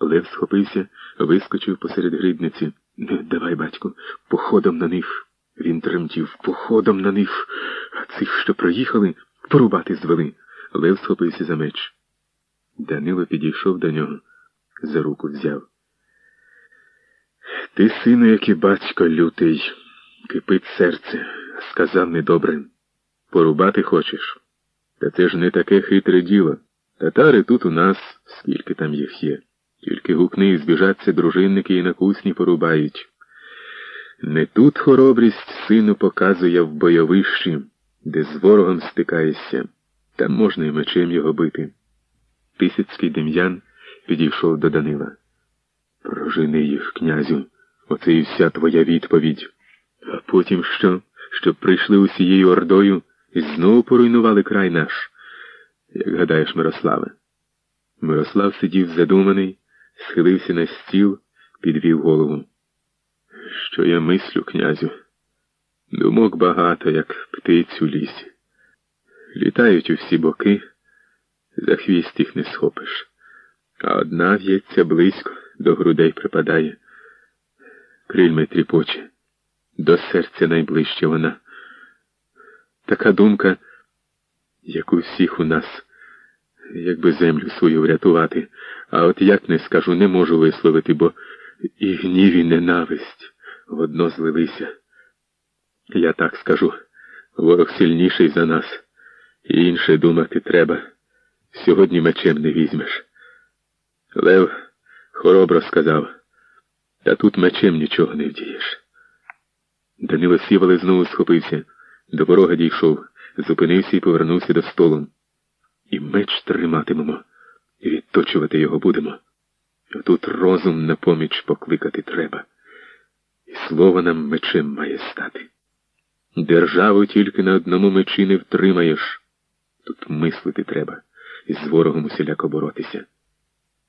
Лев схопився, вискочив посеред гридниці. Не давай, батьку, походом на них. Він тремтів походом на них, а цих, що проїхали, порубати звели. Лев схопився за меч. Данило підійшов до нього, за руку взяв. Ти, сину, як і батько лютий, кипить серце, сказав недобре. Порубати хочеш? Та це ж не таке хитре діло. Татари тут у нас, скільки там їх є. Тільки гукни і збіжаться дружинники і на кусні порубають. Не тут хоробрість сину показує в бойовищі, де з ворогом стикаєшся, там можна і мечем його бити. Тисяцький дем'ян підійшов до Данила. Прожени їх, князю, оце і вся твоя відповідь. А потім що? Щоб прийшли усією ордою і знову поруйнували край наш. Як гадаєш, Мирославе? Мирослав сидів задуманий, схилився на стіл, підвів голову. Що я мислю, князю? Думок багато, як птиць у лісі. Літають у всі боки, за хвіст їх не схопиш, а одна в'ється близько, до грудей припадає. Крильми тріпоче, до серця найближче вона. Така думка, як у всіх у нас, якби землю свою врятувати, а от як не скажу, не можу висловити, бо і гнів, і ненависть водно злилися. Я так скажу, ворог сильніший за нас, і інше думати треба. Сьогодні мечем не візьмеш. Лев хоробро сказав, та тут мечем нічого не вдієш. Данило сівали знову схопився, до порога дійшов, зупинився і повернувся до столу. І меч триматимемо, і відточувати його будемо. Тут розум на поміч покликати треба. І слово нам мечем має стати. Державу тільки на одному мечі не втримаєш. Тут мислити треба і з ворогом усіляко боротися.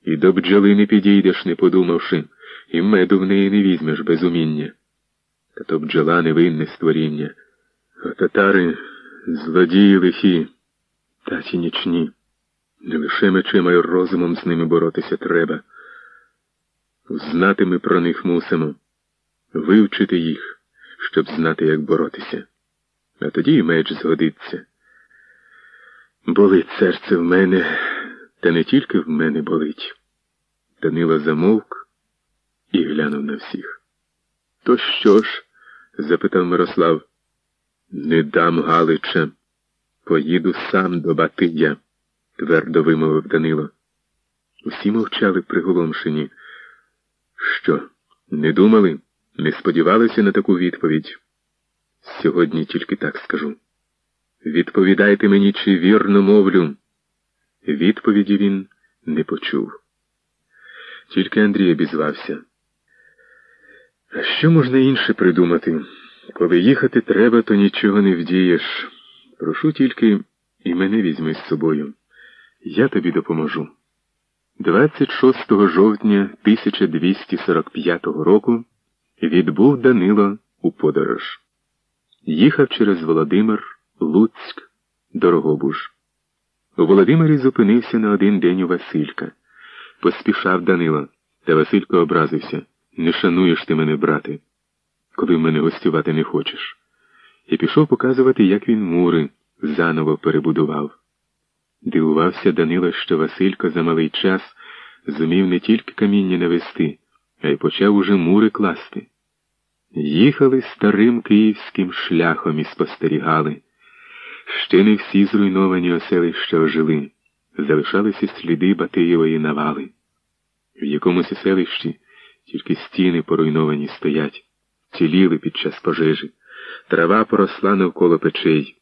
І до бджоли не підійдеш, не подумавши, і меду в неї не візьмеш без уміння. Та то бджола невинне створіння, а татари злодії лихі, таті нічні. Не лише мечем, а й розумом з ними боротися треба. Знати ми про них мусимо, вивчити їх, щоб знати, як боротися. А тоді і меч згодиться. Болить серце в мене, та не тільки в мене болить. Данило замовк і глянув на всіх. То що ж? запитав Мирослав. Не дам Галича. Поїду сам до Батия, твердо вимовив Данило. Усі мовчали приголомшені. Що, не думали, не сподівалися на таку відповідь? Сьогодні тільки так скажу. Відповідайте мені, чи вірно мовлю. Відповіді він не почув. Тільки Андрій обізвався. А що можна інше придумати? Коли їхати треба, то нічого не вдієш. Прошу тільки і мене візьми з собою. Я тобі допоможу. 26 жовтня 1245 року відбув Данило у подорож. Їхав через Володимир, Луцьк, Дорогобуж. У Володимирі зупинився на один день у Василька. Поспішав Данило, та Василько образився. Не шануєш ти мене, брате, коли в мене гостювати не хочеш. І пішов показувати, як він мури заново перебудував. Дивувався Данило, що Василько за малий час зумів не тільки каміння навести, а й почав уже мури класти. Їхали старим київським шляхом і спостерігали. Ще не всі зруйновані оселища ожили, залишалися сліди Батиєвої навали. В якомусь селищі тільки стіни поруйновані стоять, ціліли під час пожежі, трава поросла навколо печей,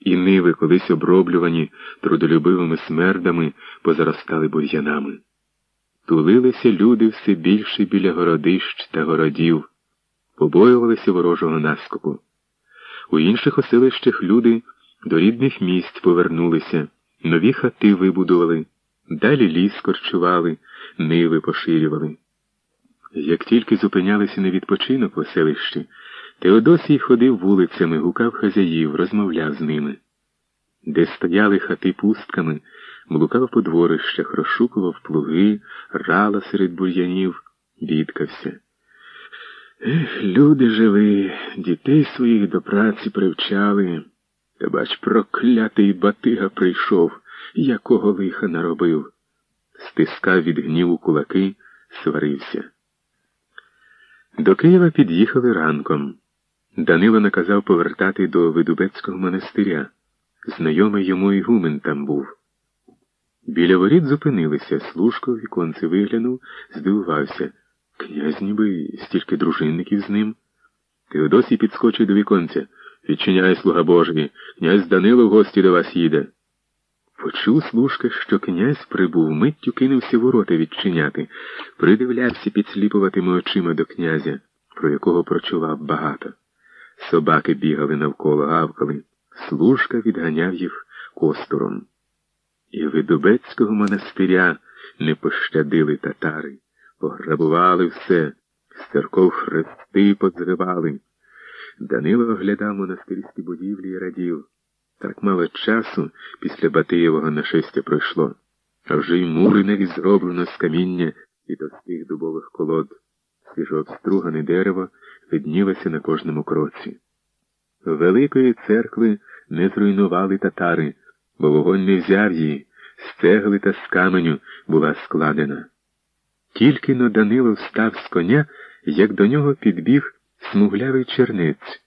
і ниви, колись оброблювані трудолюбивими смердами, позаростали бур'янами. Тулилися люди все більше біля городищ та городів, побоювалися ворожого наскоку. У інших оселищах люди до рідних місць повернулися, нові хати вибудували, далі ліс корчували, ниви поширювали. Як тільки зупинялися на відпочинок в селищі, Теодосій ходив вулицями, гукав хазяїв, розмовляв з ними. Де стояли хати пустками, блукав по дворищах, розшукував плуги, рала серед бур'янів, бідкався. Ех, люди живі, дітей своїх до праці привчали. Та бач, проклятий батига прийшов, якого лиха наробив. Стискав від гніву кулаки, сварився. До Києва під'їхали ранком. Данило наказав повертати до Видубецького монастиря. Знайомий йому ігумен там був. Біля воріт зупинилися, служко в віконце виглянув, здивувався. Князь ніби стільки дружинників з ним. Теодосій підскочив до віконця. Відчиняє слуга Божий, князь Данило в гості до вас їде. Почув служка, що князь прибув, миттю кинувся ворота відчиняти, придивлявся підсліпуватими очима до князя, про якого прочував багато. Собаки бігали навколо, гавкали, служка відганяв їх костуром. І Видубецького монастиря не пощадили татари, пограбували все, з церков хрести позривали. Данило оглядав монастирські будівлі і радів. Так мало часу після Батиєвого нашестя пройшло, а вже й мури навіть зроблено з каміння і товстих дубових колод. Свіжообстругане дерево виднілося на кожному кроці. Великої церкви не зруйнували татари, бо вогонь не взяв її, з цегли та з каменю була складена. Тільки но Данило встав з коня, як до нього підбіг смуглявий чернець.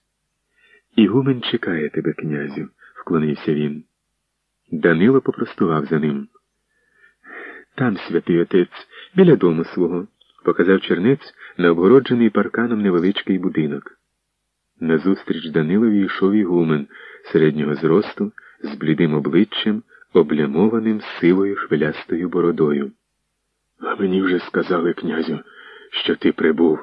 Ігумен чекає тебе, князю, вклонився він. Данило попростував за ним. Там, святий отець, біля дому свого, показав чернець на обгороджений парканом невеличкий будинок. Назустріч Данилові йшов ігумен середнього зросту, з блідим обличчям, облямованим сивою хвилястою бородою. А мені вже сказали, князю, що ти прибув,